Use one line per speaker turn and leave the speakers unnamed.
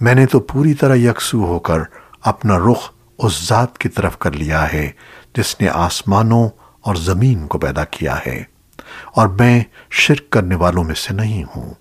میں نے تو پوری طرح یکسو ہو کر اپنا رخ اس ذات کی طرف کر لیا ہے جس نے آسمانوں اور زمین کو پیدا کیا ہے اور میں شرک کرنے والوں میں سے نہیں ہوں۔